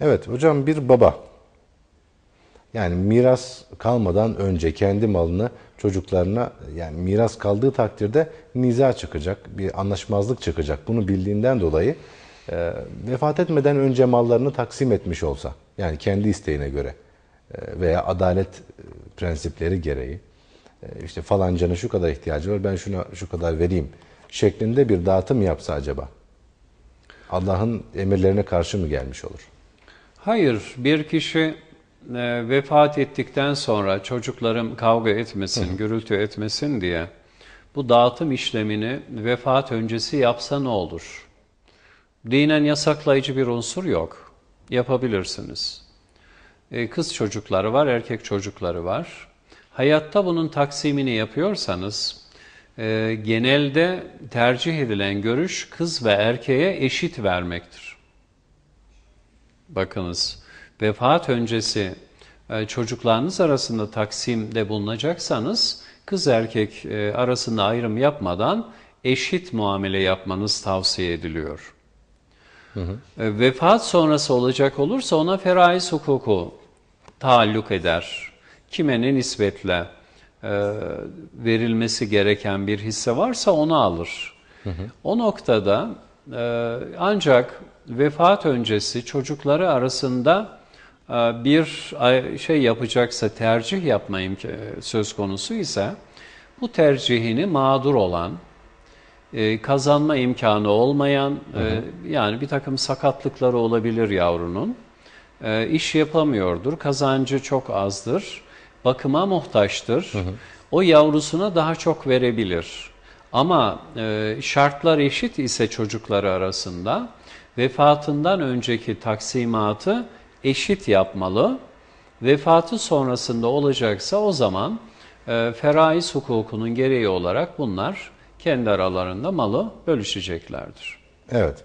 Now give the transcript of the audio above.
Evet hocam bir baba yani miras kalmadan önce kendi malını çocuklarına yani miras kaldığı takdirde niza çıkacak, bir anlaşmazlık çıkacak. Bunu bildiğinden dolayı e, vefat etmeden önce mallarını taksim etmiş olsa yani kendi isteğine göre e, veya adalet e, prensipleri gereği e, işte falancanın şu kadar ihtiyacı var ben şuna şu kadar vereyim şeklinde bir dağıtım yapsa acaba Allah'ın emirlerine karşı mı gelmiş olur? Hayır, bir kişi e, vefat ettikten sonra çocuklarım kavga etmesin, gürültü etmesin diye bu dağıtım işlemini vefat öncesi yapsa ne olur? Dinen yasaklayıcı bir unsur yok. Yapabilirsiniz. E, kız çocukları var, erkek çocukları var. Hayatta bunun taksimini yapıyorsanız e, genelde tercih edilen görüş kız ve erkeğe eşit vermektir. Bakınız, vefat öncesi e, çocuklarınız arasında taksimde bulunacaksanız kız erkek e, arasında ayrım yapmadan eşit muamele yapmanız tavsiye ediliyor. E, Vefat sonrası olacak olursa ona feraiz hukuku taalluk eder. Kime ne nispetle verilmesi gereken bir hisse varsa onu alır. O noktada ancak vefat öncesi çocukları arasında e, bir şey yapacaksa tercih yapma söz konusu ise bu tercihini mağdur olan, e, kazanma imkanı olmayan, e, yani bir takım sakatlıkları olabilir yavrunun. İş yapamıyordur, kazancı çok azdır, bakıma muhtaçtır. O yavrusuna daha çok verebilir. Ama e, şartlar eşit ise çocukları arasında vefatından önceki taksimatı eşit yapmalı. Vefatı sonrasında olacaksa o zaman e, feraiz hukukunun gereği olarak bunlar kendi aralarında malı bölüşeceklerdir. Evet.